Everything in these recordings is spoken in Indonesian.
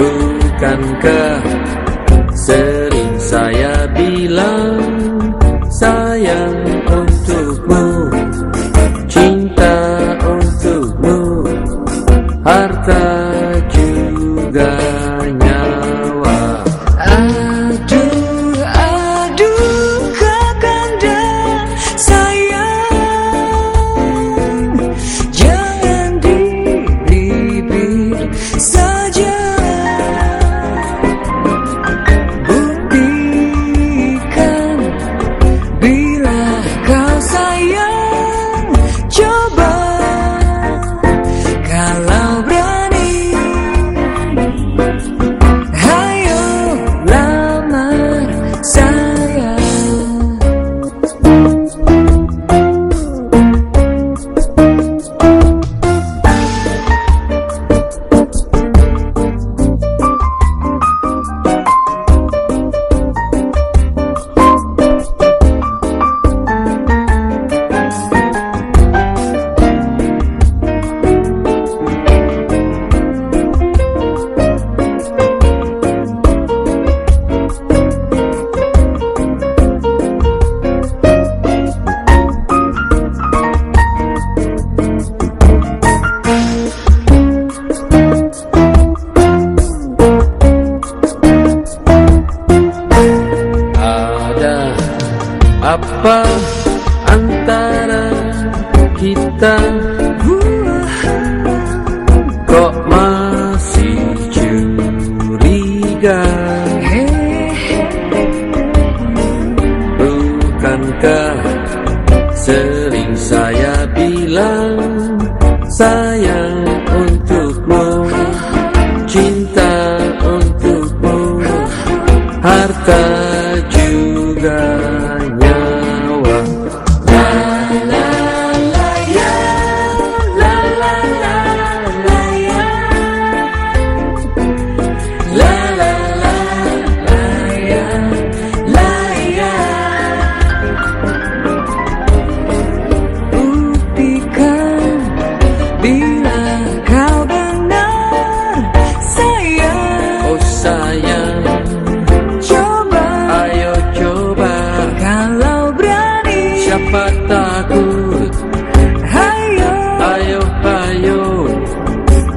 Bukankah sering saya bilang Sayang untukmu Cinta untukmu Harta juga Apa antara kita Kok masih curiga? Bukankah sering saya bilang Sayang untukmu Cinta untukmu Harta tanpa takut Ayo Ayo ayo.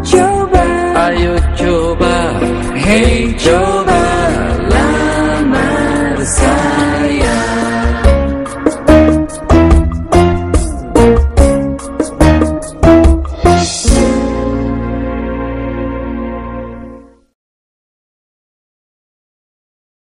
Coba. Ayo coba. Hey coba.